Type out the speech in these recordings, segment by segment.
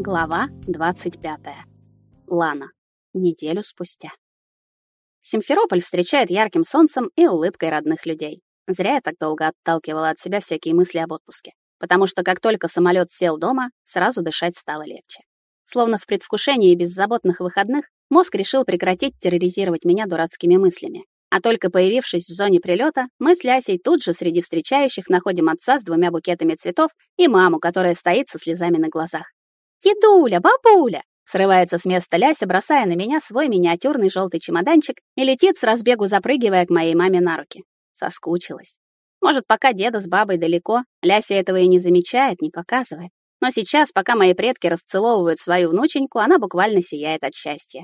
Глава 25. Лана. Неделю спустя. Симферополь встречает ярким солнцем и улыбкой родных людей. Зря я так долго отталкивала от себя всякие мысли об отпуске, потому что как только самолет сел дома, сразу дышать стало легче. Словно в предвкушении беззаботных выходных, мозг решил прекратить терроризировать меня дурацкими мыслями. А только появившись в зоне прилета, мы с Лясей тут же среди встречающих находим отца с двумя букетами цветов и маму, которая стоит со слезами на глазах. «Дедуля, бабуля!» Срывается с места Ляся, бросая на меня свой миниатюрный желтый чемоданчик и летит с разбегу, запрыгивая к моей маме на руки. Соскучилась. Может, пока деда с бабой далеко, Ляся этого и не замечает, не показывает. Но сейчас, пока мои предки расцеловывают свою внученьку, она буквально сияет от счастья.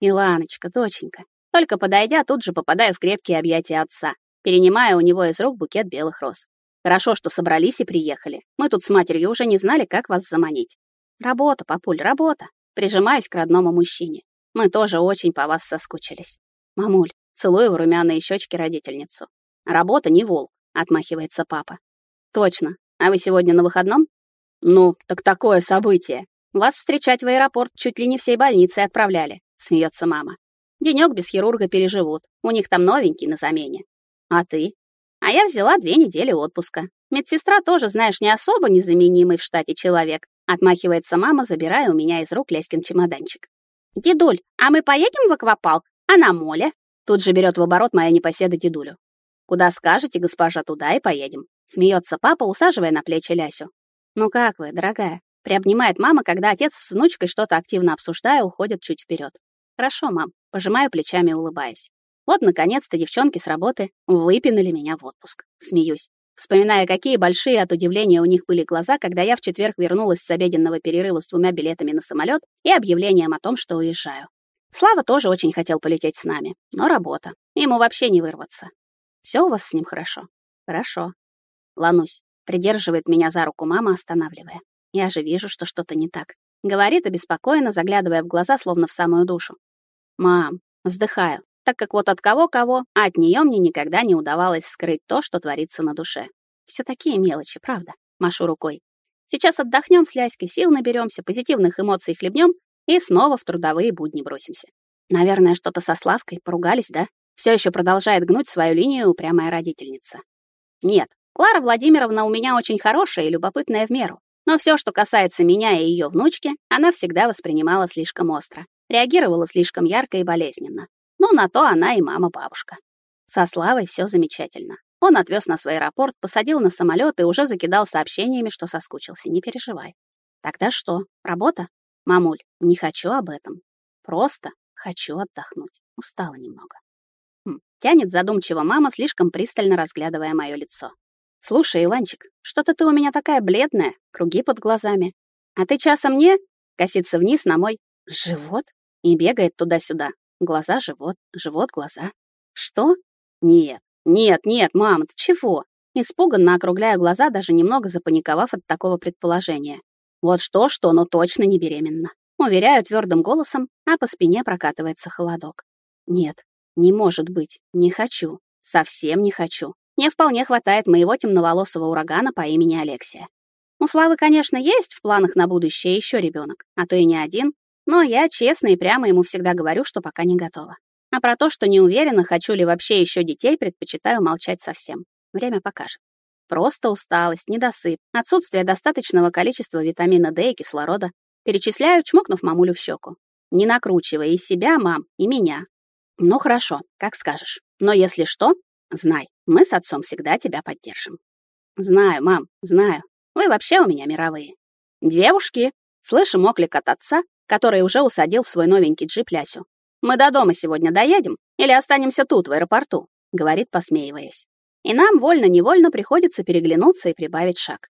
Иланочка, доченька. Только подойдя, тут же попадаю в крепкие объятия отца, перенимая у него из рук букет белых роз. Хорошо, что собрались и приехали. Мы тут с матерью уже не знали, как вас заманить. Работа, папуль, работа. Прижимаюсь к родному мужчине. Мы тоже очень по вас соскучились. Мамуль, целую в румяные щечки родительницу. Работа не волк, отмахивается папа. Точно. А вы сегодня на выходном? Ну, так такое событие. Вас встречать в аэропорт чуть ли не всей больницы отправляли, смеется мама. Денёк без хирурга переживут. У них там новенький на замене. А ты? А я взяла две недели отпуска. Медсестра тоже, знаешь, не особо незаменимый в штате человек. Отмахивается мама, забирая у меня из рук Леськин чемоданчик. «Дедуль, а мы поедем в аквапарк? А на моле?» Тут же берет в оборот моя непоседа дедулю. «Куда скажете, госпожа, туда и поедем». Смеется папа, усаживая на плечи Лясю. «Ну как вы, дорогая?» Приобнимает мама, когда отец с внучкой что-то активно обсуждая, уходит чуть вперед. «Хорошо, мам». Пожимаю плечами, улыбаясь. Вот, наконец-то, девчонки с работы выпинали меня в отпуск. Смеюсь вспоминая, какие большие от удивления у них были глаза, когда я в четверг вернулась с обеденного перерыва с двумя билетами на самолет и объявлением о том, что уезжаю. Слава тоже очень хотел полететь с нами, но работа. Ему вообще не вырваться. Все у вас с ним хорошо? Хорошо. Ланусь. Придерживает меня за руку мама, останавливая. Я же вижу, что что-то не так. Говорит обеспокоенно, заглядывая в глаза, словно в самую душу. Мам, вздыхаю так как вот от кого-кого, а от нее мне никогда не удавалось скрыть то, что творится на душе. Все такие мелочи, правда? Машу рукой. Сейчас отдохнем с Ляськой, сил наберемся, позитивных эмоций хлебнем и снова в трудовые будни бросимся. Наверное, что-то со Славкой, поругались, да? Все еще продолжает гнуть свою линию упрямая родительница. Нет, Клара Владимировна у меня очень хорошая и любопытная в меру. Но все, что касается меня и ее внучки, она всегда воспринимала слишком остро, реагировала слишком ярко и болезненно. Ну, на то она и мама-бабушка. Со Славой все замечательно. Он отвез нас в аэропорт, посадил на самолет и уже закидал сообщениями, что соскучился. Не переживай. Тогда что, работа? Мамуль, не хочу об этом. Просто хочу отдохнуть. Устала немного. Хм, тянет задумчиво мама, слишком пристально разглядывая мое лицо. Слушай, Иланчик, что-то ты у меня такая бледная, круги под глазами. А ты часом не? Косится вниз на мой живот и бегает туда-сюда, Глаза, живот, живот, глаза. Что? Нет, нет, нет, мам, ты чего? Испуганно округляю глаза, даже немного запаниковав от такого предположения. Вот что-что, но точно не беременна. Уверяю твердым голосом, а по спине прокатывается холодок. Нет, не может быть, не хочу, совсем не хочу. Мне вполне хватает моего темноволосого урагана по имени Алексия. У Славы, конечно, есть в планах на будущее еще ребенок, а то и не один, но я честно и прямо ему всегда говорю, что пока не готова. А про то, что не уверена, хочу ли вообще еще детей, предпочитаю молчать совсем. Время покажет. Просто усталость, недосып, отсутствие достаточного количества витамина D и кислорода. Перечисляю, чмокнув мамулю в щеку. Не накручивая и себя, мам, и меня. Ну хорошо, как скажешь. Но если что, знай, мы с отцом всегда тебя поддержим. Знаю, мам, знаю. Вы вообще у меня мировые. Девушки, слышим оклик от отца, который уже усадил в свой новенький джип Лясю. «Мы до дома сегодня доедем или останемся тут, в аэропорту?» — говорит, посмеиваясь. И нам вольно-невольно приходится переглянуться и прибавить шаг.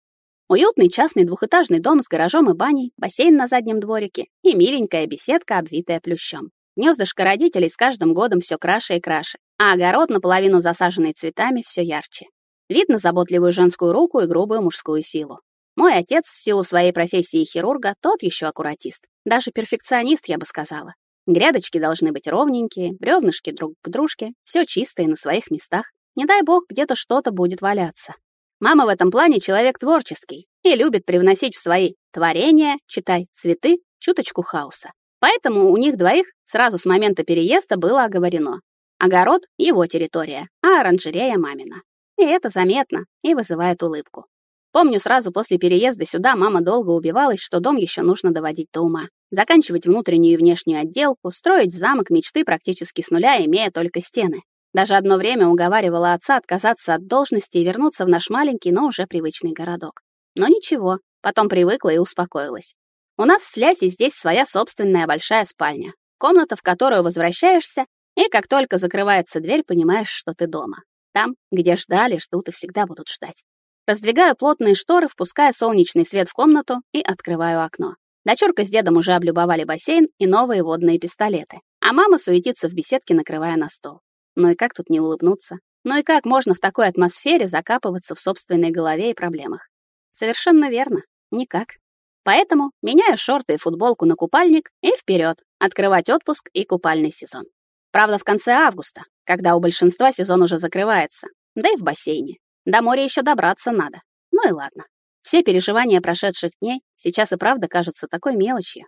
Уютный частный двухэтажный дом с гаражом и баней, бассейн на заднем дворике и миленькая беседка, обвитая плющом. Гнездышко родителей с каждым годом все краше и краше, а огород, наполовину засаженный цветами, все ярче. Видно заботливую женскую руку и грубую мужскую силу. Мой отец, в силу своей профессии хирурга, тот еще аккуратист. Даже перфекционист, я бы сказала. Грядочки должны быть ровненькие, бревнышки друг к дружке, все чистое на своих местах. Не дай бог, где-то что-то будет валяться. Мама в этом плане человек творческий, и любит привносить в свои творения, читай, цветы, чуточку хаоса. Поэтому у них двоих сразу с момента переезда было оговорено. Огород — его территория, а оранжерея — мамина. И это заметно и вызывает улыбку. Помню, сразу после переезда сюда мама долго убивалась, что дом еще нужно доводить до ума. Заканчивать внутреннюю и внешнюю отделку, строить замок мечты практически с нуля, имея только стены. Даже одно время уговаривала отца отказаться от должности и вернуться в наш маленький, но уже привычный городок. Но ничего, потом привыкла и успокоилась. У нас с Лясей здесь своя собственная большая спальня, комната, в которую возвращаешься, и как только закрывается дверь, понимаешь, что ты дома. Там, где ждали, ждут и всегда будут ждать. Раздвигаю плотные шторы, впуская солнечный свет в комнату и открываю окно. Дочурка с дедом уже облюбовали бассейн и новые водные пистолеты, а мама суетится в беседке, накрывая на стол. Ну и как тут не улыбнуться? Ну и как можно в такой атмосфере закапываться в собственной голове и проблемах? Совершенно верно. Никак. Поэтому меняю шорты и футболку на купальник и вперед, открывать отпуск и купальный сезон. Правда, в конце августа, когда у большинства сезон уже закрывается, да и в бассейне. До моря еще добраться надо. Ну и ладно. Все переживания прошедших дней сейчас и правда кажутся такой мелочью.